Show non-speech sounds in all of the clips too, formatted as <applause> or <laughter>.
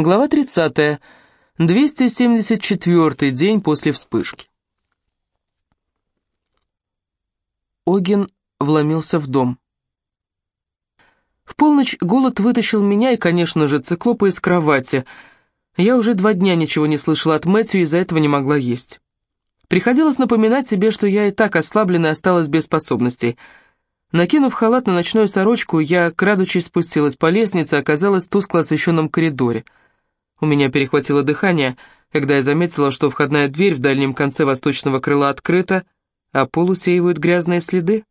Глава 30. 274 день после вспышки. Огин вломился в дом. В полночь голод вытащил меня и, конечно же, циклопа из кровати. Я уже два дня ничего не слышала от Мэтью и из-за этого не могла есть. Приходилось напоминать себе, что я и так ослаблена и осталась без способностей. Накинув халат на ночную сорочку, я, крадучись, спустилась по лестнице оказалась в тускло освещенном коридоре. У меня перехватило дыхание, когда я заметила, что входная дверь в дальнем конце восточного крыла открыта, а пол усеивают грязные следы.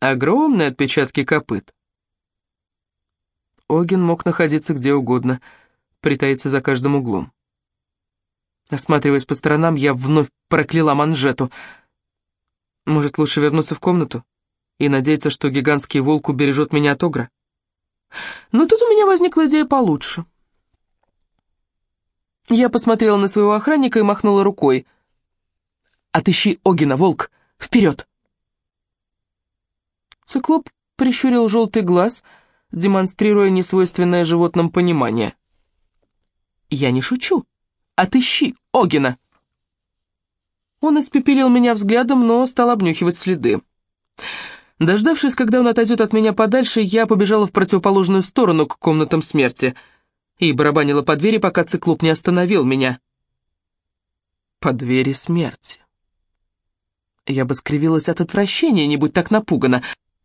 Огромные отпечатки копыт. Оген мог находиться где угодно, притаиться за каждым углом. Осматриваясь по сторонам, я вновь прокляла манжету. Может, лучше вернуться в комнату и надеяться, что гигантский волк убережет меня от огра? Но тут у меня возникла идея получше. Я посмотрела на своего охранника и махнула рукой. «Отыщи Огина, волк! Вперед!» Циклоп прищурил желтый глаз, демонстрируя несвойственное животным понимание. «Я не шучу. Отыщи Огина!» Он испепелил меня взглядом, но стал обнюхивать следы. Дождавшись, когда он отойдет от меня подальше, я побежала в противоположную сторону к комнатам смерти — и барабанила по двери, пока циклоп не остановил меня. По двери смерти. Я бы скривилась от отвращения, не будь так напугана.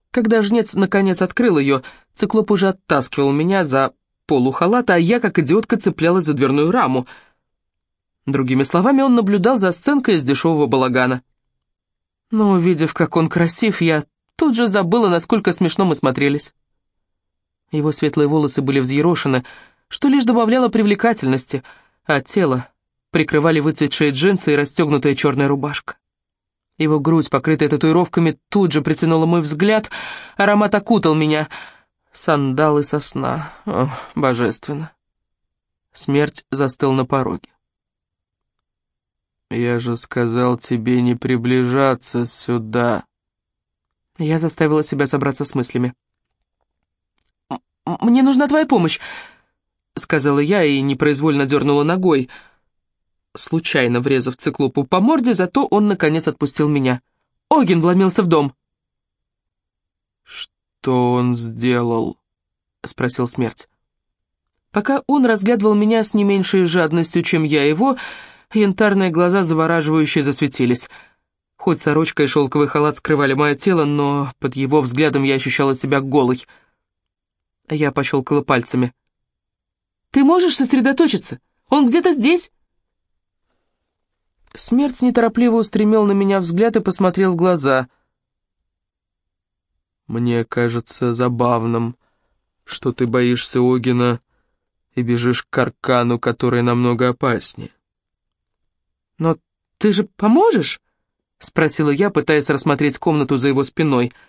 Когда жнец наконец открыл ее, циклоп уже оттаскивал меня за полу халата, а я, как идиотка, цеплялась за дверную раму. Другими словами, он наблюдал за сценкой из дешевого балагана. Но, увидев, как он красив, я тут же забыла, насколько смешно мы смотрелись. Его светлые волосы были взъерошены, что лишь добавляло привлекательности, а тело прикрывали выцветшие джинсы и расстегнутая черная рубашка. Его грудь, покрытая татуировками, тут же притянула мой взгляд, аромат окутал меня. Сандалы сосна. О, божественно. Смерть застыл на пороге. «Я же сказал тебе не приближаться сюда». Я заставила себя собраться с мыслями. «Мне нужна твоя помощь», — сказала я и непроизвольно дернула ногой, случайно врезав циклопу по морде, зато он, наконец, отпустил меня. Оген вломился в дом. «Что он сделал?» — спросил смерть. Пока он разглядывал меня с не меньшей жадностью, чем я его, янтарные глаза завораживающе засветились. Хоть сорочка и шелковый халат скрывали мое тело, но под его взглядом я ощущала себя голой. Я пощелкала пальцами. Ты можешь сосредоточиться? Он где-то здесь?» Смерть неторопливо устремил на меня взгляд и посмотрел в глаза. «Мне кажется забавным, что ты боишься Огина и бежишь к Каркану, который намного опаснее». «Но ты же поможешь?» — спросила я, пытаясь рассмотреть комнату за его спиной —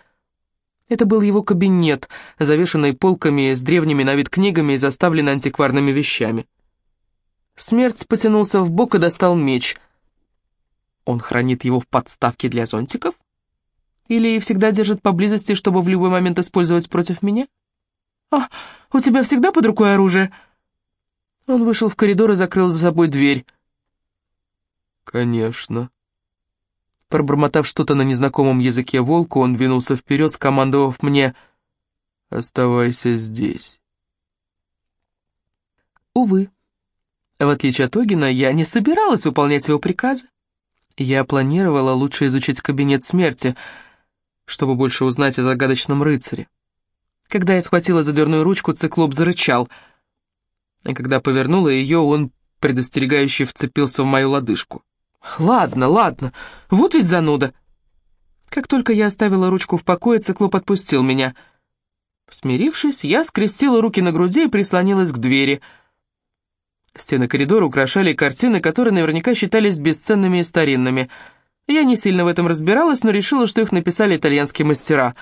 это был его кабинет, завешенный полками с древними на вид книгами и заставленный антикварными вещами. Смерть потянулся в бок и достал меч. Он хранит его в подставке для зонтиков? Или всегда держит поблизости, чтобы в любой момент использовать против меня? «А, у тебя всегда под рукой оружие?» Он вышел в коридор и закрыл за собой дверь. «Конечно», Пробормотав что-то на незнакомом языке волку, он двинулся вперед, скомандовав мне «Оставайся здесь». Увы, в отличие от Огина, я не собиралась выполнять его приказы. Я планировала лучше изучить кабинет смерти, чтобы больше узнать о загадочном рыцаре. Когда я схватила за дверную ручку, циклоп зарычал, а когда повернула ее, он предостерегающе вцепился в мою лодыжку. «Ладно, ладно, вот ведь зануда!» Как только я оставила ручку в покое, циклоп отпустил меня. Смирившись, я скрестила руки на груди и прислонилась к двери. Стены коридора украшали картины, которые наверняка считались бесценными и старинными. Я не сильно в этом разбиралась, но решила, что их написали итальянские мастера.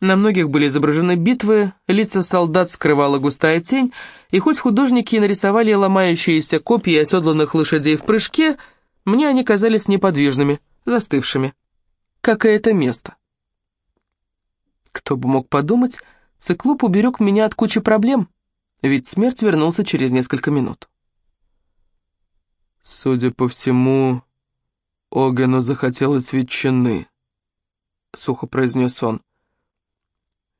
На многих были изображены битвы, лица солдат скрывала густая тень, и хоть художники нарисовали ломающиеся копья оседланных лошадей в прыжке — мне они казались неподвижными, застывшими. Как и это место. Кто бы мог подумать, циклоп уберег меня от кучи проблем. ведь смерть вернулся через несколько минут. «Судя по всему, Огену захотелось ветчины», — сухо произнес он.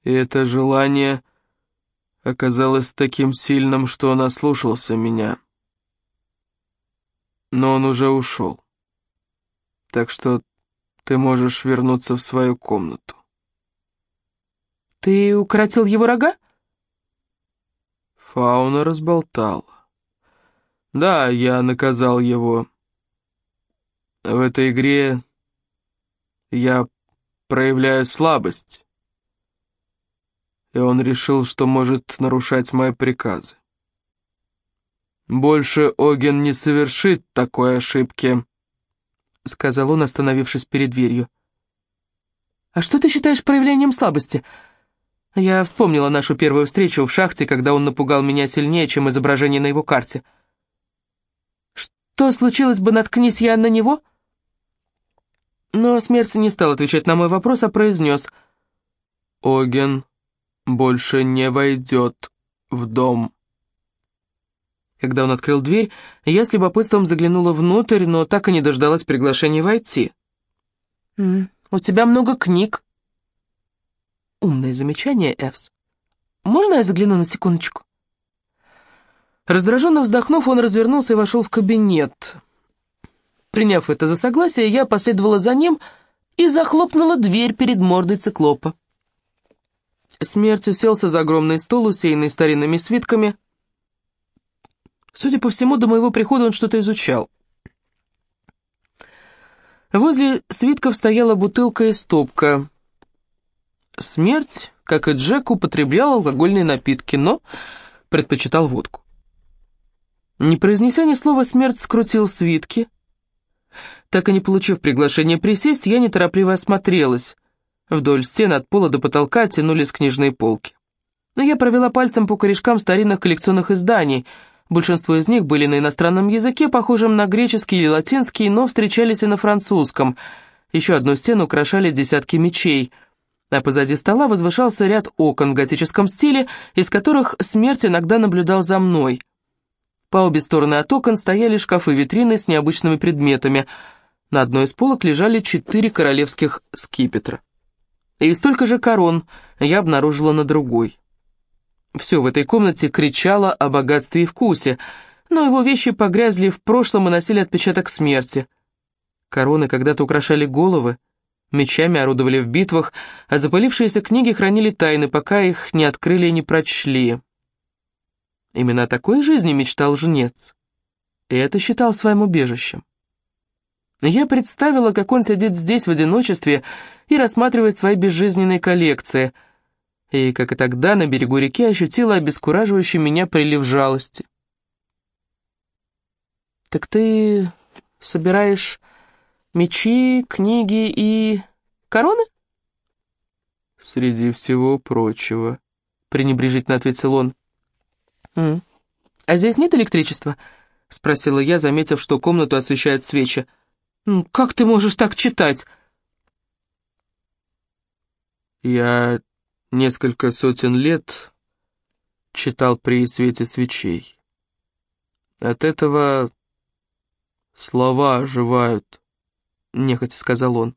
«И это желание оказалось таким сильным, что он ослушался меня. Но он уже ушел. Так что ты можешь вернуться в свою комнату». «Ты укоротил его рога?» Фауна разболтала. Да, я наказал его. В этой игре я проявляю слабость. И он решил, что может нарушать мои приказы. «Больше Оген не совершит такой ошибки», — сказал он, остановившись перед дверью. «А что ты считаешь проявлением слабости?» Я вспомнила нашу первую встречу в шахте, когда он напугал меня сильнее, чем изображение на его карте. Что случилось бы, наткнись я на него? Но смерть не стал отвечать на мой вопрос, а произнес. «Оген больше не войдет в дом». Когда он открыл дверь, я с любопытством заглянула внутрь, но так и не дождалась приглашения войти. «У тебя много книг», Умное замечание, Эвс. Можно я загляну на секундочку? Раздраженно вздохнув, он развернулся и вошел в кабинет. Приняв это за согласие, я последовала за ним и захлопнула дверь перед мордой циклопа. Смерть уселся за огромный стол, усеянный старинными свитками. Судя по всему, до моего прихода он что-то изучал. Возле свитков стояла бутылка и стопка. Смерть, как и Джек, употреблял алкогольные напитки, но предпочитал водку. Не произнеся ни слова, смерть скрутил свитки. Так и не получив приглашения присесть, я неторопливо осмотрелась. Вдоль стен от пола до потолка тянулись книжные полки. Но я провела пальцем по корешкам старинных коллекционных изданий. Большинство из них были на иностранном языке, похожем на греческий или латинский, но встречались и на французском. Еще одну стену украшали десятки мечей — а позади стола возвышался ряд окон в готическом стиле, из которых смерть иногда наблюдал за мной. По обе стороны от окон стояли шкафы-витрины с необычными предметами. На одной из полок лежали четыре королевских скипетра. И столько же корон я обнаружила на другой. Все в этой комнате кричало о богатстве и вкусе, но его вещи погрязли в прошлом и носили отпечаток смерти. Короны когда-то украшали головы, Мечами орудовали в битвах, а запылившиеся книги хранили тайны, пока их не открыли и не прочли. Именно о такой жизни мечтал жнец. И это считал своим убежищем. Я представила, как он сидит здесь в одиночестве и рассматривает свои безжизненные коллекции, и, как и тогда, на берегу реки ощутила обескураживающий меня прилив жалости. «Так ты собираешь Мечи, книги и... короны?» «Среди всего прочего», — пренебрежительно ответил он. «А здесь нет электричества?» — спросила я, заметив, что комнату освещают свечи. «Как ты можешь так читать?» «Я несколько сотен лет читал при свете свечей. От этого слова оживают». — нехотя сказал он.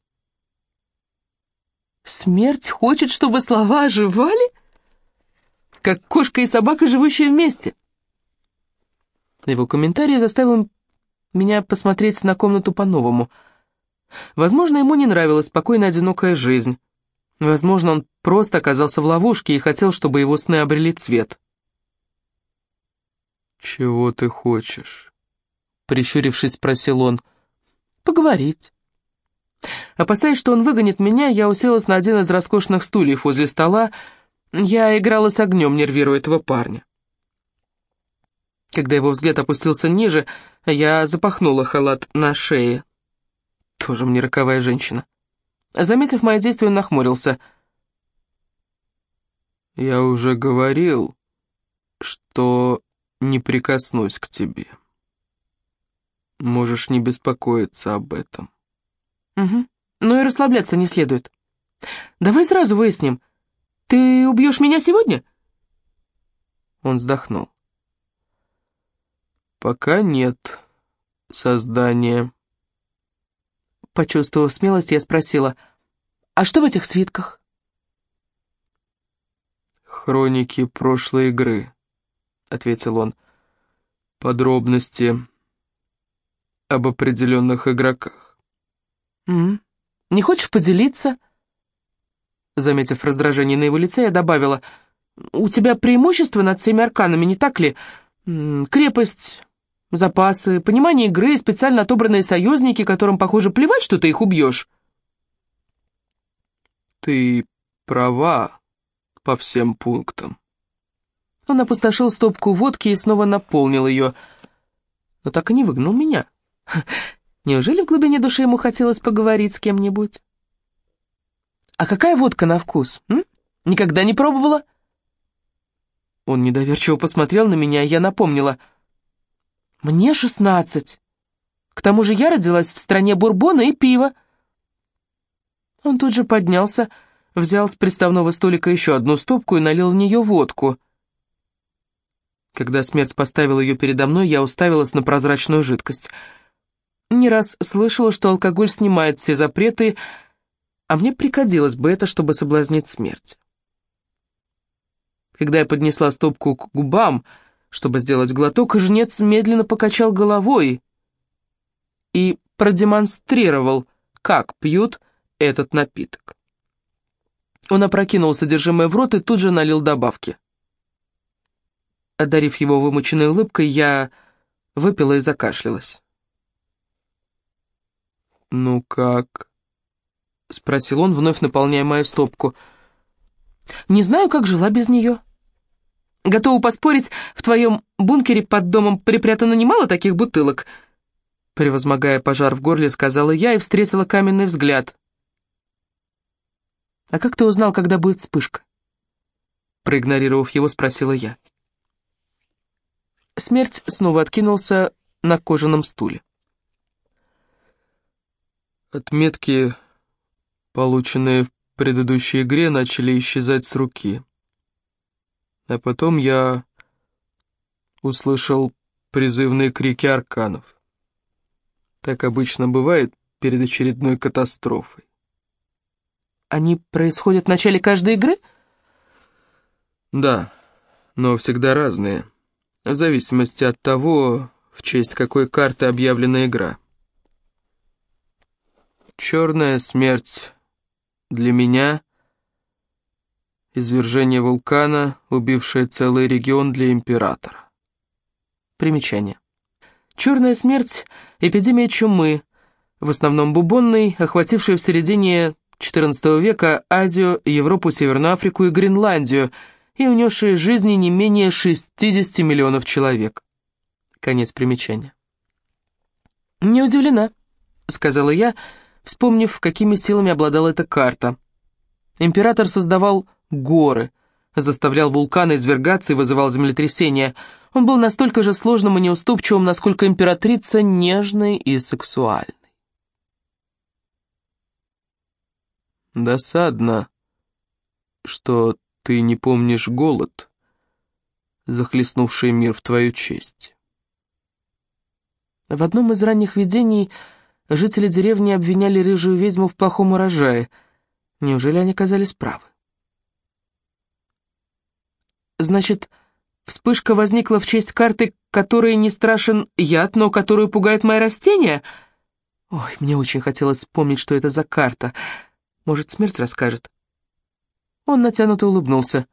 «Смерть хочет, чтобы слова оживали? Как кошка и собака, живущие вместе?» Его комментарий заставил меня посмотреть на комнату по-новому. Возможно, ему не нравилась спокойная одинокая жизнь. Возможно, он просто оказался в ловушке и хотел, чтобы его сны обрели цвет. «Чего ты хочешь?» — прищурившись, спросил он. «Поговорить». Опасаясь, что он выгонит меня, я уселась на один из роскошных стульев возле стола. Я играла с огнем, нервируя этого парня. Когда его взгляд опустился ниже, я запахнула халат на шее. Тоже мне роковая женщина. Заметив мои действия, он нахмурился. «Я уже говорил, что не прикоснусь к тебе. Можешь не беспокоиться об этом». «Угу. Ну и расслабляться не следует. Давай сразу выясним. Ты убьешь меня сегодня?» Он вздохнул. «Пока нет создания». Почувствовав смелость, я спросила, «А что в этих свитках?» «Хроники прошлой игры», — ответил он. «Подробности об определенных игроках». «М -м. «Не хочешь поделиться?» Заметив раздражение на его лице, я добавила, «У тебя преимущество над всеми арканами, не так ли? Крепость, запасы, понимание игры, специально отобранные союзники, которым, похоже, плевать, что ты их убьешь». «Ты права по всем пунктам». Он опустошил стопку водки и снова наполнил ее, но так и не выгнал меня. <laughs> Неужели в глубине души ему хотелось поговорить с кем-нибудь? «А какая водка на вкус? М? Никогда не пробовала?» Он недоверчиво посмотрел на меня, и я напомнила. «Мне шестнадцать. К тому же я родилась в стране бурбона и пива». Он тут же поднялся, взял с приставного столика еще одну стопку и налил в нее водку. Когда смерть поставила ее передо мной, я уставилась на прозрачную жидкость. Не раз слышала, что алкоголь снимает все запреты, а мне пригодилось бы это, чтобы соблазнить смерть. Когда я поднесла стопку к губам, чтобы сделать глоток, жнец медленно покачал головой и продемонстрировал, как пьют этот напиток. Он опрокинул содержимое в рот и тут же налил добавки. Одарив его вымученной улыбкой, я выпила и закашлялась. «Ну как?» — спросил он, вновь наполняя мою стопку. «Не знаю, как жила без нее. Готова поспорить, в твоем бункере под домом припрятано немало таких бутылок?» Превозмогая пожар в горле, сказала я и встретила каменный взгляд. «А как ты узнал, когда будет вспышка?» Проигнорировав его, спросила я. Смерть снова откинулся на кожаном стуле. Отметки полученные в предыдущей игре, начали исчезать с руки. А потом я услышал призывные крики арканов. Так обычно бывает перед очередной катастрофой. Они происходят в начале каждой игры? Да, но всегда разные, в зависимости от того, в честь какой карты объявлена игра. Черная смерть для меня извержение вулкана, убившее целый регион для императора. Примечание. Черная смерть – эпидемия чумы, в основном бубонной, охватившая в середине XIV века Азию, Европу, Северную Африку и Гренландию и унесшая жизни не менее 60 миллионов человек. Конец примечания. «Не удивлена», — сказала я, — вспомнив, какими силами обладала эта карта. Император создавал горы, заставлял вулканы извергаться и вызывал землетрясения. Он был настолько же сложным и неуступчивым, насколько императрица нежной и сексуальной. «Досадно, что ты не помнишь голод, захлестнувший мир в твою честь». В одном из ранних видений Жители деревни обвиняли рыжую ведьму в плохом урожае. Неужели они казались правы? Значит, вспышка возникла в честь карты, которой не страшен яд, но которую пугает мои растения? Ой, мне очень хотелось вспомнить, что это за карта. Может, смерть расскажет? Он натянуто улыбнулся.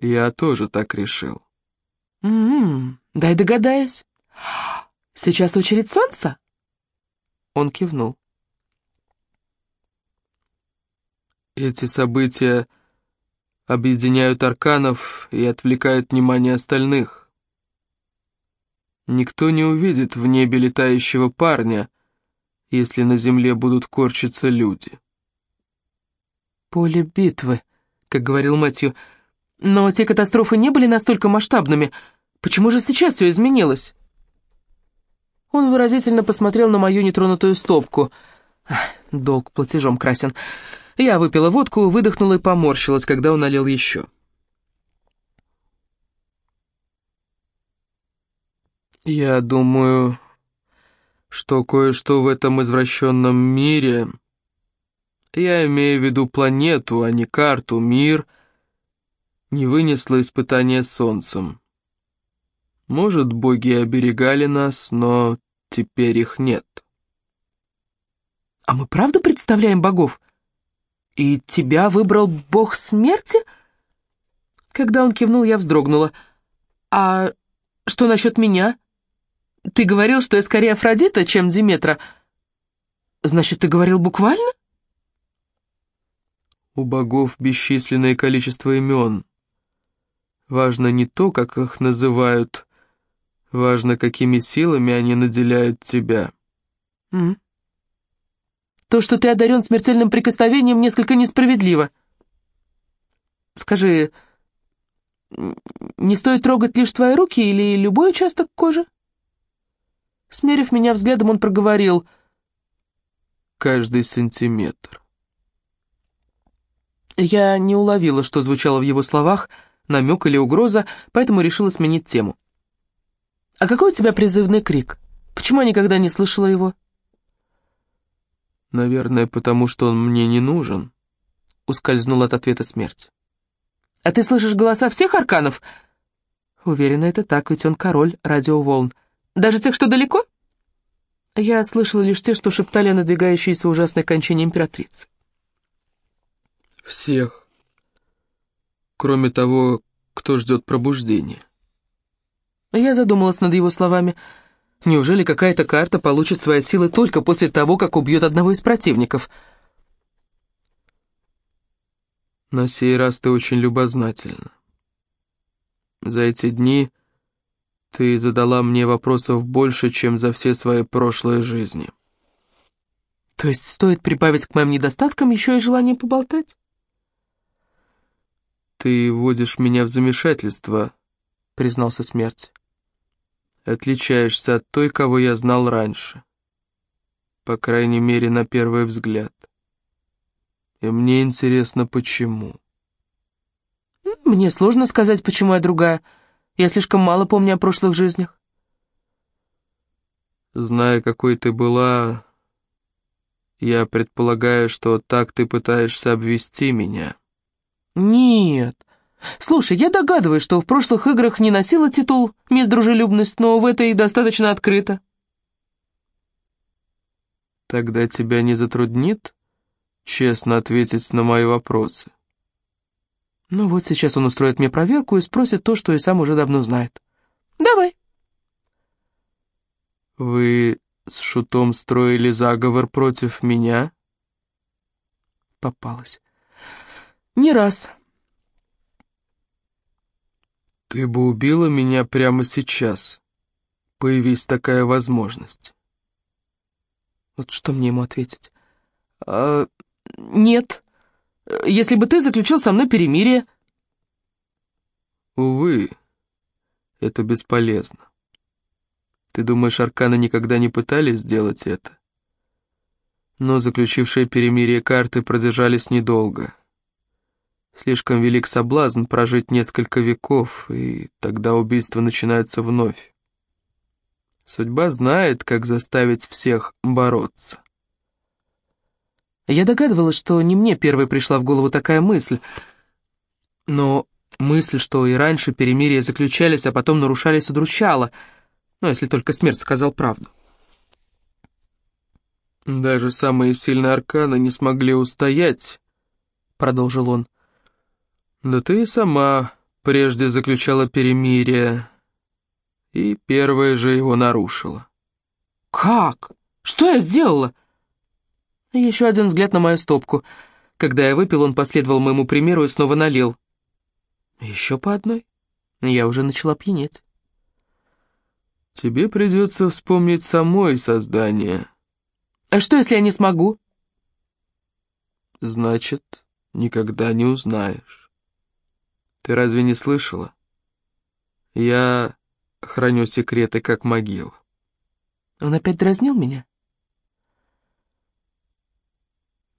Я тоже так решил. М-м, дай догадаюсь. Сейчас очередь солнца? Он кивнул. Эти события объединяют арканов и отвлекают внимание остальных. Никто не увидит в небе летающего парня, если на земле будут корчиться люди. «Поле битвы», — как говорил Мэтью. «Но те катастрофы не были настолько масштабными. Почему же сейчас все изменилось?» Он выразительно посмотрел на мою нетронутую стопку. Долг платежом красен. Я выпила водку, выдохнула и поморщилась, когда он налил еще. «Я думаю, что кое-что в этом извращенном мире...» Я имею в виду планету, а не карту, мир не вынесло испытания солнцем. Может, боги оберегали нас, но теперь их нет. «А мы правда представляем богов?» И тебя выбрал бог смерти? Когда он кивнул, я вздрогнула. А что насчет меня? Ты говорил, что я скорее Афродита, чем Диметра. Значит, ты говорил буквально? У богов бесчисленное количество имен. Важно не то, как их называют, важно, какими силами они наделяют тебя. Mm. То, что ты одарен смертельным прикосновением, несколько несправедливо. Скажи, не стоит трогать лишь твои руки или любой участок кожи? Смерив меня взглядом, он проговорил. Каждый сантиметр. Я не уловила, что звучало в его словах, намек или угроза, поэтому решила сменить тему. «А какой у тебя призывный крик? Почему я никогда не слышала его?» «Наверное, потому что он мне не нужен», — ускользнул от ответа смерть. «А ты слышишь голоса всех арканов?» «Уверена, это так, ведь он король радиоволн. Даже тех, что далеко?» Я слышала лишь те, что шептали о надвигающейся ужасной кончине императрицы. «Всех. Кроме того, кто ждет пробуждения». Я задумалась над его словами. Неужели какая-то карта получит свои силы только после того, как убьет одного из противников? На сей раз ты очень любознательна. За эти дни ты задала мне вопросов больше, чем за все свои прошлые жизни. То есть стоит прибавить к моим недостаткам еще и желание поболтать? Ты вводишь меня в замешательство, признался смерть. Отличаешься от той, кого я знал раньше. По крайней мере, на первый взгляд. И мне интересно, почему. Мне сложно сказать, почему я другая. Я слишком мало помню о прошлых жизнях. Зная, какой ты была, я предполагаю, что так ты пытаешься обвести меня. Нет. Слушай, я догадываюсь, что в прошлых играх не носила титул «Мисс Дружелюбность», но в этой достаточно открыто. Тогда тебя не затруднит честно ответить на мои вопросы? Ну вот сейчас он устроит мне проверку и спросит то, что и сам уже давно знает. Давай. Вы с Шутом строили заговор против меня? Попалась. Не раз. Ты бы убила меня прямо сейчас. Появись такая возможность. Вот что мне ему ответить? А, нет. Если бы ты заключил со мной перемирие...» «Увы, это бесполезно. Ты думаешь, арканы никогда не пытались сделать это? Но заключившие перемирие карты продержались недолго. Слишком велик соблазн прожить несколько веков, и тогда убийства начинаются вновь. Судьба знает, как заставить всех бороться. Я догадывалась, что не мне первой пришла в голову такая мысль. Но мысль, что и раньше перемирия заключались, а потом нарушались, удручала. Ну, если только смерть сказал правду. «Даже самые сильные арканы не смогли устоять», — продолжил он. «Да ты и сама прежде заключала перемирие, и первая же его нарушила». «Как? Что я сделала?» Еще один взгляд на мою стопку. Когда я выпил, он последовал моему примеру и снова налил. Еще по одной. Я уже начала пьянеть. Тебе придется вспомнить самой создание. А что, если я не смогу? Значит, никогда не узнаешь. Ты разве не слышала? Я храню секреты, как могила. Он опять дразнил меня?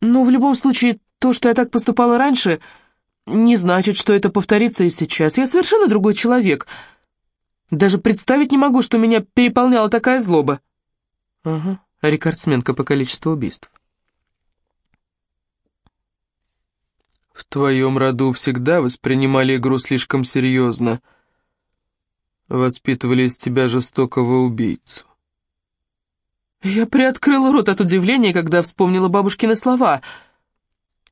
Но в любом случае, то, что я так поступала раньше, не значит, что это повторится и сейчас. Я совершенно другой человек. Даже представить не могу, что меня переполняла такая злоба. Ага, рекордсменка по количеству убийств. В твоем роду всегда воспринимали игру слишком серьезно. Воспитывали из тебя жестокого убийцу. Я приоткрыла рот от удивления, когда вспомнила бабушкины слова.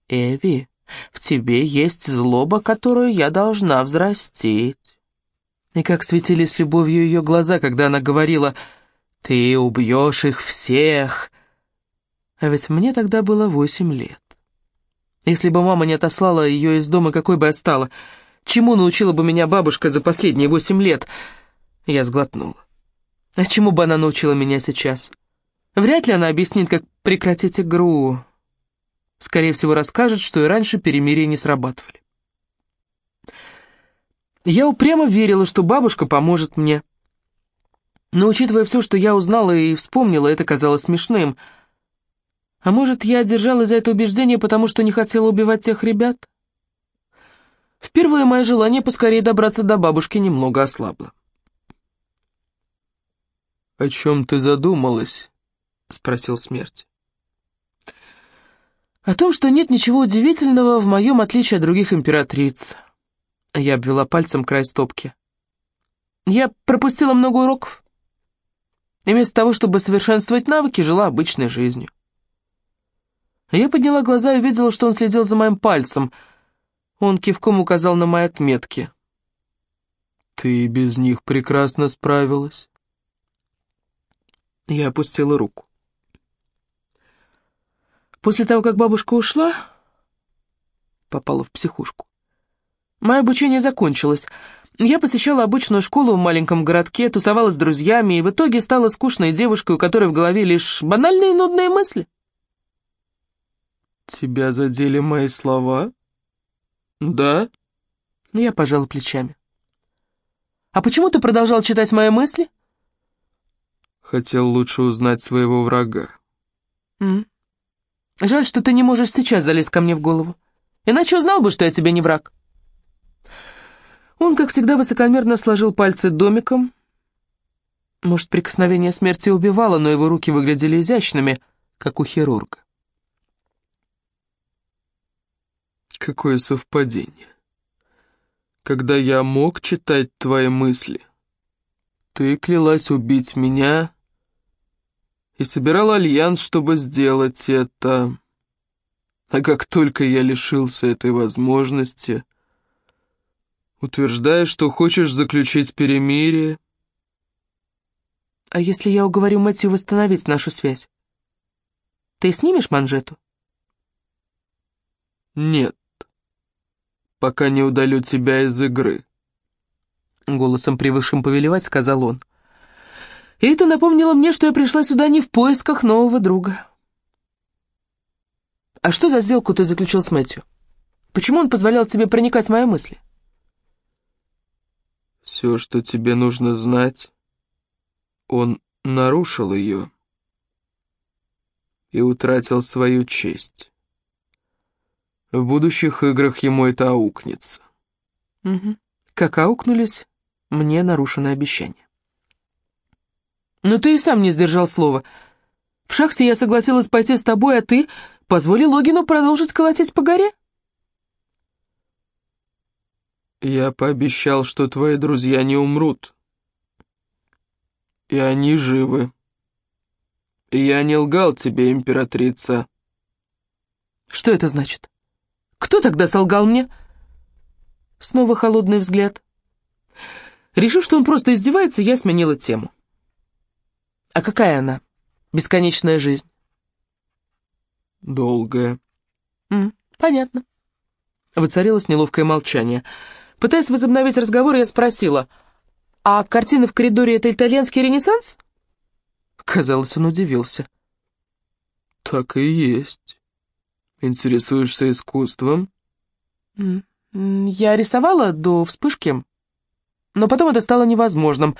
«Эви, в тебе есть злоба, которую я должна взрастить». И как светились любовью ее глаза, когда она говорила «Ты убьешь их всех». А ведь мне тогда было восемь лет. Если бы мама не отослала ее из дома, какой бы я стала? Чему научила бы меня бабушка за последние восемь лет? Я сглотнула. А чему бы она научила меня сейчас? Вряд ли она объяснит, как прекратить игру. Скорее всего, расскажет, что и раньше перемирия не срабатывали. Я упрямо верила, что бабушка поможет мне. Но, учитывая все, что я узнала и вспомнила, это казалось смешным. А может, я держалась за это убеждение, потому что не хотела убивать тех ребят? Впервые мое желание поскорее добраться до бабушки немного ослабло. «О чем ты задумалась?» — спросил смерть. «О том, что нет ничего удивительного в моем отличие от других императриц». Я обвела пальцем край стопки. «Я пропустила много уроков. И вместо того, чтобы совершенствовать навыки, жила обычной жизнью». Я подняла глаза и увидела, что он следил за моим пальцем. Он кивком указал на мои отметки. «Ты без них прекрасно справилась». Я опустила руку. После того, как бабушка ушла, попала в психушку. Мое обучение закончилось. Я посещала обычную школу в маленьком городке, тусовалась с друзьями и в итоге стала скучной девушкой, у которой в голове лишь банальные нудные мысли. «Тебя задели мои слова?» «Да?» Я пожала плечами. «А почему ты продолжал читать мои мысли?» «Хотел лучше узнать своего врага». М Жаль, что ты не можешь сейчас залезть ко мне в голову. Иначе узнал бы, что я тебе не враг. Он, как всегда, высокомерно сложил пальцы домиком. Может, прикосновение смерти убивало, но его руки выглядели изящными, как у хирурга. Какое совпадение. Когда я мог читать твои мысли, ты клялась убить меня и собирал альянс, чтобы сделать это. А как только я лишился этой возможности, утверждаешь, что хочешь заключить перемирие. А если я уговорю Мэтью восстановить нашу связь? Ты снимешь манжету? Нет, пока не удалю тебя из игры. Голосом превысшим повелевать сказал он. И это напомнило мне, что я пришла сюда не в поисках нового друга. А что за сделку ты заключил с Мэтью? Почему он позволял тебе проникать в мои мысли? Все, что тебе нужно знать, он нарушил ее и утратил свою честь. В будущих играх ему это аукнется. Угу. Как аукнулись мне нарушенное обещание. Но ты и сам не сдержал слова. В шахте я согласилась пойти с тобой, а ты позволил Логину продолжить колотить по горе? Я пообещал, что твои друзья не умрут. И они живы. Я не лгал тебе, императрица. Что это значит? Кто тогда солгал мне? Снова холодный взгляд. Решив, что он просто издевается, я сменила тему. А какая она? Бесконечная жизнь? Долгая. М, понятно. Воцарилось неловкое молчание. Пытаясь возобновить разговор, я спросила, «А картина в коридоре — это итальянский ренессанс?» Казалось, он удивился. «Так и есть. Интересуешься искусством?» «Я рисовала до вспышки, но потом это стало невозможным.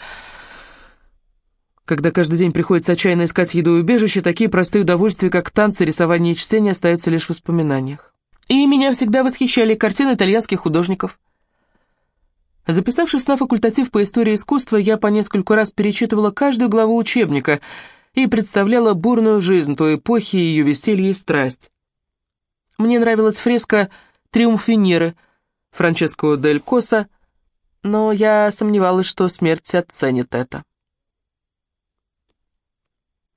Когда каждый день приходится отчаянно искать еду и убежище, такие простые удовольствия, как танцы, рисование и чтение, остаются лишь в воспоминаниях. И меня всегда восхищали картины итальянских художников. Записавшись на факультатив по истории искусства, я по нескольку раз перечитывала каждую главу учебника и представляла бурную жизнь той эпохи, ее веселье и страсть. Мне нравилась фреска «Триумф Венеры» Франческо дель Коса, но я сомневалась, что смерть оценит это.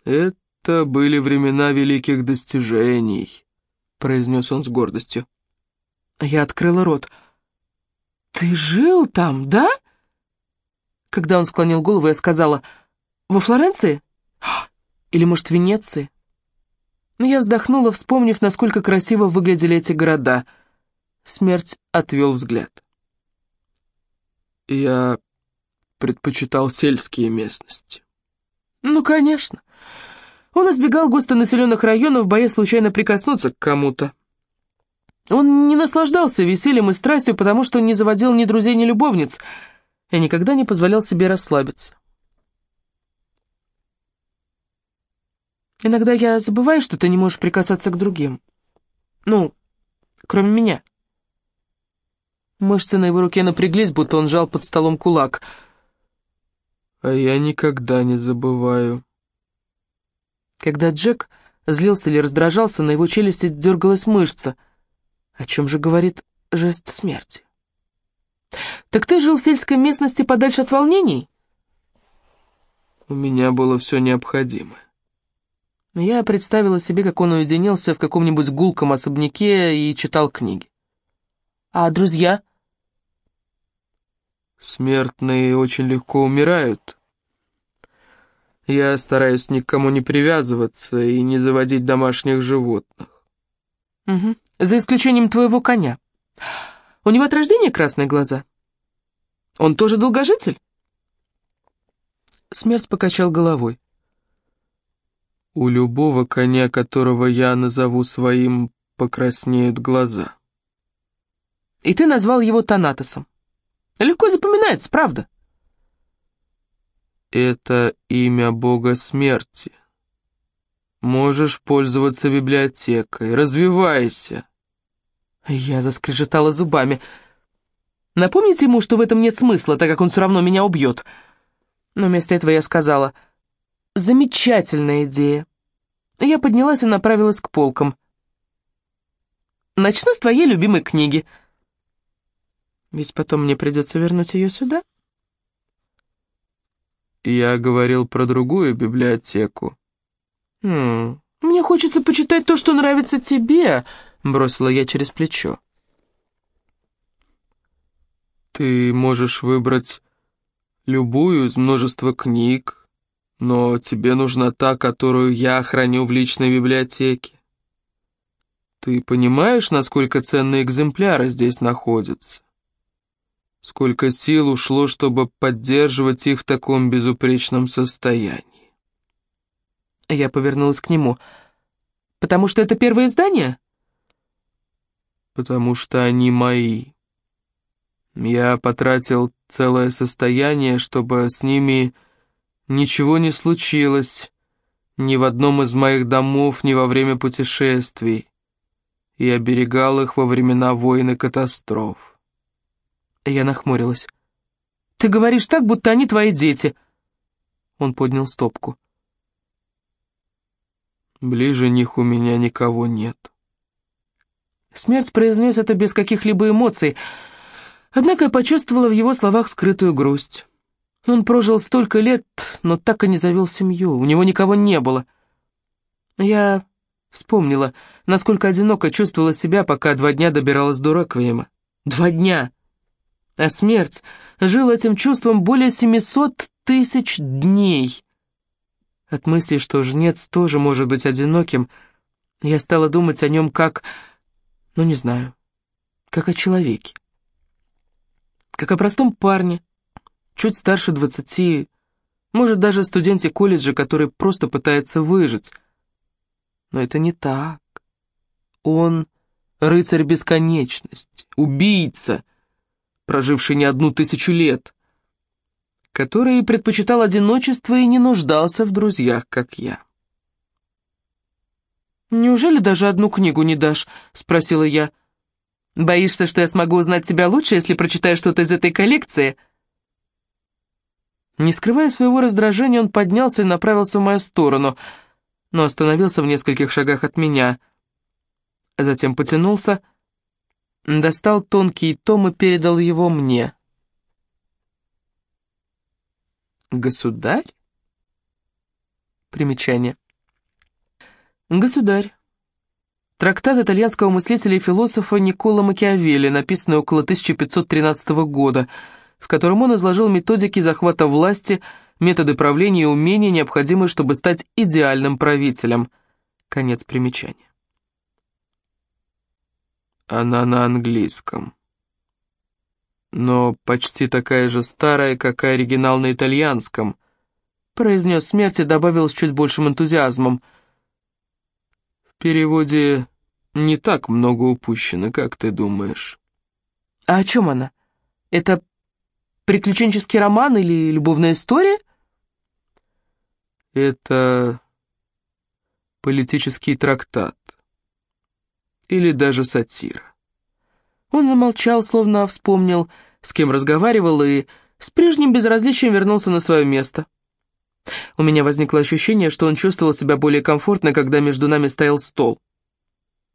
«Это были времена великих достижений», — произнес он с гордостью. Я открыла рот — «Ты жил там, да?» Когда он склонил голову, я сказала, «Во Флоренции? Или, может, в Венеции?» Я вздохнула, вспомнив, насколько красиво выглядели эти города. Смерть отвел взгляд. «Я предпочитал сельские местности». «Ну, конечно. Он избегал густонаселенных районов, боясь случайно прикоснуться к кому-то. Он не наслаждался весельем и страстью, потому что не заводил ни друзей, ни любовниц, и никогда не позволял себе расслабиться. Иногда я забываю, что ты не можешь прикасаться к другим. Ну, кроме меня. Мышцы на его руке напряглись, будто он жал под столом кулак. А я никогда не забываю. Когда Джек злился или раздражался, на его челюсти дергалась мышца — о чем же говорит жест смерти? «Так ты жил в сельской местности подальше от волнений?» «У меня было все необходимое». Я представила себе, как он уединился в каком-нибудь гулком особняке и читал книги. «А друзья?» «Смертные очень легко умирают. Я стараюсь никому не привязываться и не заводить домашних животных». «Угу за исключением твоего коня. У него от рождения красные глаза? Он тоже долгожитель?» Смерть покачал головой. «У любого коня, которого я назову своим, покраснеют глаза». «И ты назвал его Танатосом. Легко запоминается, правда?» «Это имя бога смерти. Можешь пользоваться библиотекой. Развивайся». Я заскрежетала зубами. Напомните ему, что в этом нет смысла, так как он все равно меня убьет. Но вместо этого я сказала, «Замечательная идея». Я поднялась и направилась к полкам. «Начну с твоей любимой книги». Ведь потом мне придется вернуть ее сюда. Я говорил про другую библиотеку. Хм, мне хочется почитать то, что нравится тебе, —— бросила я через плечо. «Ты можешь выбрать любую из множества книг, но тебе нужна та, которую я храню в личной библиотеке. Ты понимаешь, насколько ценные экземпляры здесь находятся? Сколько сил ушло, чтобы поддерживать их в таком безупречном состоянии?» Я повернулась к нему. «Потому что это первое издание?» потому что они мои. Я потратил целое состояние, чтобы с ними ничего не случилось ни в одном из моих домов, ни во время путешествий, и оберегал их во времена войн и катастроф. Я нахмурилась. «Ты говоришь так, будто они твои дети». Он поднял стопку. «Ближе них у меня никого нет». Смерть произнес это без каких-либо эмоций, однако я почувствовала в его словах скрытую грусть. Он прожил столько лет, но так и не завел семью, у него никого не было. Я вспомнила, насколько одиноко чувствовала себя, пока два дня добиралась до Реквиема. Два дня! А смерть жил этим чувством более семисот тысяч дней. От мысли, что жнец тоже может быть одиноким, я стала думать о нем как ну, не знаю, как о человеке. Как о простом парне, чуть старше двадцати, может, даже студенте колледжа, который просто пытается выжить. Но это не так. Он рыцарь бесконечности, убийца, проживший не одну тысячу лет, который предпочитал одиночество и не нуждался в друзьях, как я. «Неужели даже одну книгу не дашь?» — спросила я. Боишься, что я смогу узнать тебя лучше, если прочитаю что-то из этой коллекции?» Не скрывая своего раздражения, он поднялся и направился в мою сторону, но остановился в нескольких шагах от меня. Затем потянулся, достал тонкий том и передал его мне. «Государь?» Примечание. «Государь». Трактат итальянского мыслителя и философа Никола Макиавелли, написанный около 1513 года, в котором он изложил методики захвата власти, методы правления и умения, необходимые, чтобы стать идеальным правителем. Конец примечания. Она на английском. Но почти такая же старая, как и оригинал на итальянском, произнес смерть и добавил с чуть большим энтузиазмом. В переводе не так много упущено, как ты думаешь. А о чем она? Это Приключенческий роман или любовная история? Это политический трактат. Или даже сатира. Он замолчал, словно вспомнил, с кем разговаривал, и с прежним безразличием вернулся на свое место. У меня возникло ощущение, что он чувствовал себя более комфортно, когда между нами стоял стол.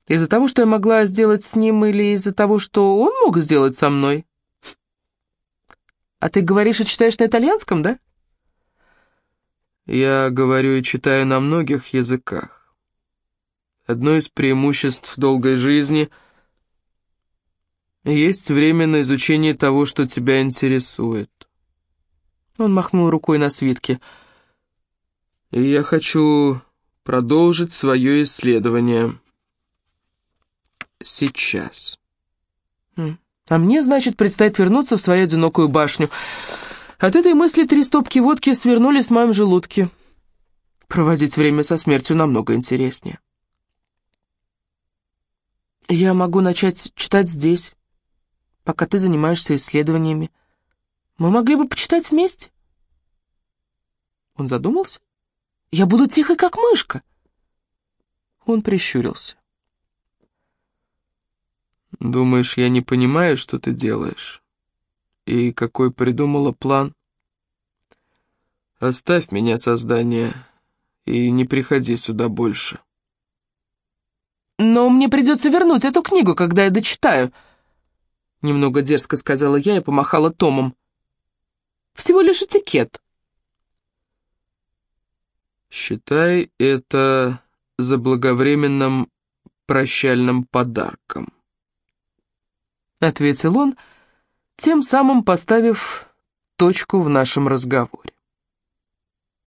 Из-за того, что я могла сделать с ним, или из-за того, что он мог сделать со мной? А ты говоришь и читаешь на итальянском, да? Я говорю и читаю на многих языках. Одно из преимуществ долгой жизни — есть время на изучение того, что тебя интересует. Он махнул рукой на свитке. И я хочу продолжить свое исследование. Сейчас. А мне, значит, предстоит вернуться в свою одинокую башню. От этой мысли три стопки водки свернулись в моем желудке. Проводить время со смертью намного интереснее. Я могу начать читать здесь, пока ты занимаешься исследованиями. Мы могли бы почитать вместе. Он задумался. Я буду тихой, как мышка. Он прищурился. Думаешь, я не понимаю, что ты делаешь? И какой придумала план? Оставь меня, создание, и не приходи сюда больше. Но мне придется вернуть эту книгу, когда я дочитаю. Немного дерзко сказала я и помахала Томом. Всего лишь этикет. Считай это заблаговременным прощальным подарком. — ответил он, тем самым поставив точку в нашем разговоре.